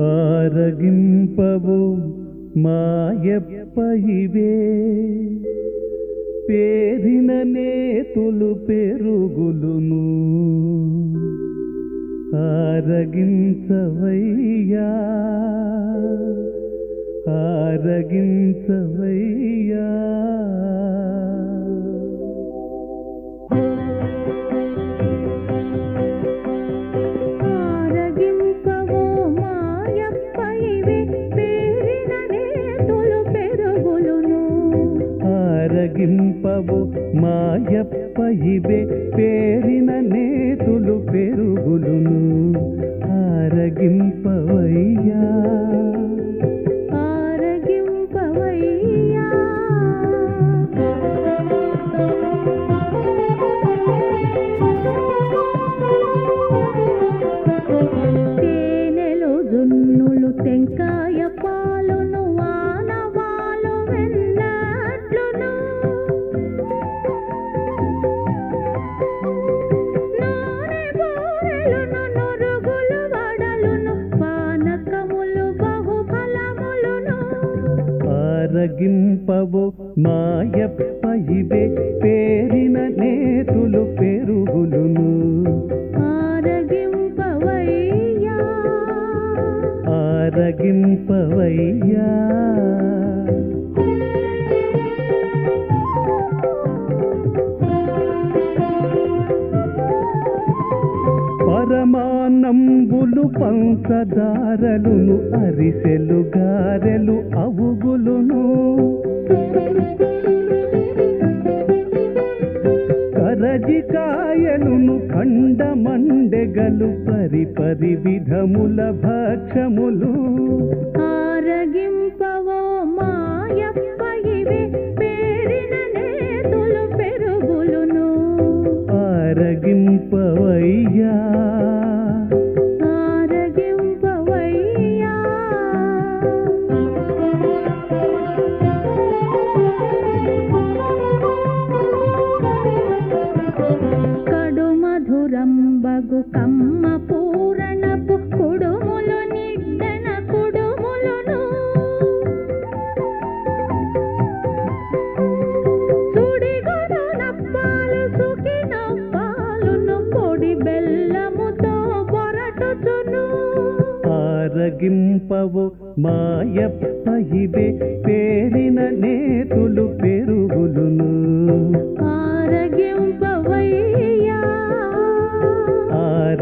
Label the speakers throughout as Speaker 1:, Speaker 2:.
Speaker 1: ఆరగింపవు మాయప్ప ఇవే పేరిన నేతులు పెరుగులును ఆరగించవయ్యా. ఆరగించవయ్యా.
Speaker 2: కరగింపవు మాయప్ప ఇవే పేరిన నేతులు పెరుగులును.
Speaker 1: ఆరగింపవయ్యా
Speaker 2: ఆరగింపవయ్యా
Speaker 1: ఆరగింపవు మాయప్ప ఇవే పేరిన నేతులు పేరు పంచదారలును అరిసెలు గారెలు అవుగులును కరజికాయలును ఖండమండెగలు పరి పరి విధముల భక్షములు.
Speaker 2: బగు కమ్మ పూరణపు కుడుములు నిడ్డన కుడుములును. సుడిగుడునప్పాలు సుఖినప్పాలును పొడి బెల్లముతో పొరటుచును.
Speaker 1: ఆరగింపవు మాయప్ప ఇవే పేరిన నేతులు పెరుగులును.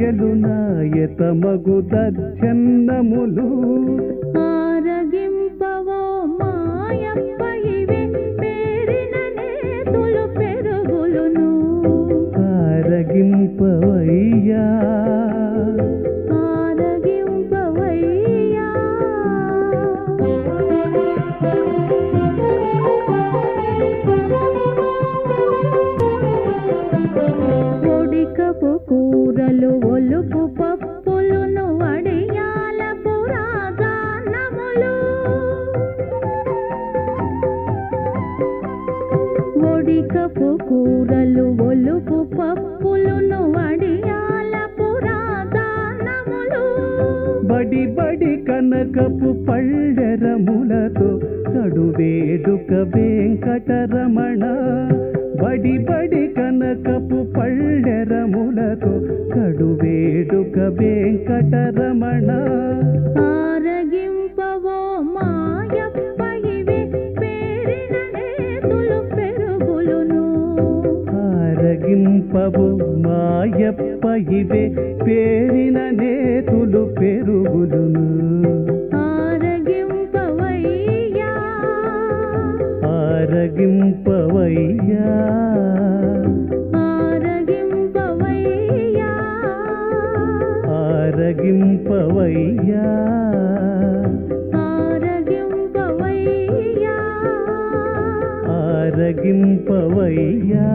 Speaker 2: కాయలు
Speaker 1: నాయత మగు దర్శన్నములు
Speaker 2: ఆరగింపవో మాయప్ప ఇవి పేరిన నేతులు పెరుగులును.
Speaker 1: ఆరగింపవయ్యా.
Speaker 2: ఆరగింపవయ్యా. ఒడికపు కూరలు ఒలుపు పప్పులును వడియాల పురాగానములు
Speaker 1: బడి బడి కనకపు పళ్ళెరములతో కడు వేడుక వెంకటరమణ. బడి బడి కనకపు పళ్ళెరములతో కడు వేడుక వెంకటరమణ.
Speaker 2: ఆరగింపవో
Speaker 1: ఆరగింపవు మాయప్ప ఇవే పేరిన నేతులు పెరుగులును.
Speaker 2: ఆరగింపవయ్యా.
Speaker 1: ఆరగింపవయ్యా.
Speaker 2: ఆరగింపవయ్యా.
Speaker 1: ఆరగింపవయ్యా.
Speaker 2: ఆరగింపవయ్యా.
Speaker 1: ఆరగింపవయ్యా.